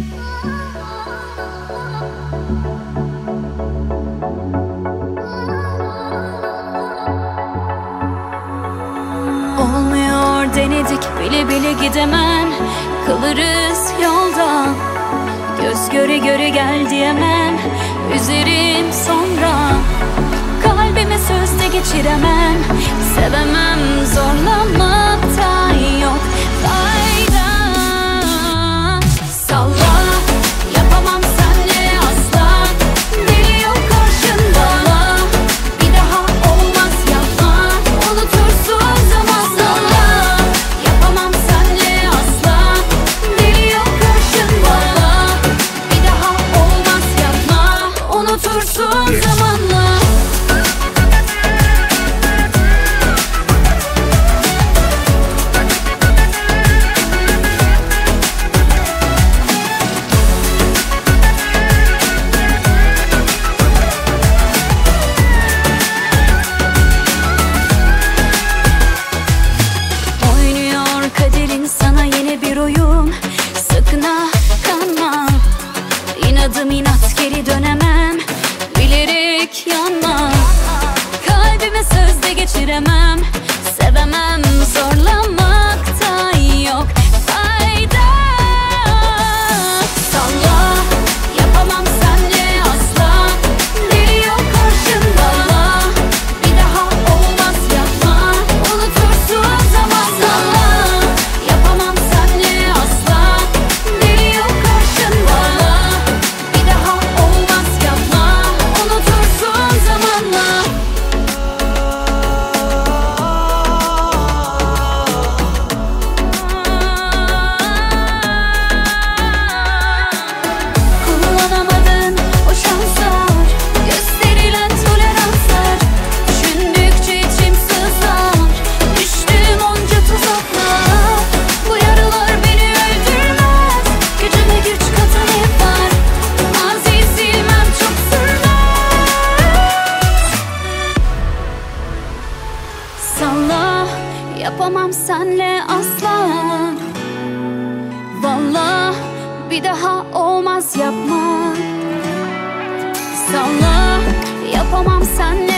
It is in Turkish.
Olmuyor denedik bile bile gidemem. Kalırız yolda. Göz göre göre gel diyemem. Üzerim sonra. Kalbime sözde geçiremem. Sevemem Atladım inat geri dönemem. Bilerek yanmam. Kalbime sözde geçiremem. Valla yapamam senle asla. Valla bir daha olmaz yapma. Salla yapamam senle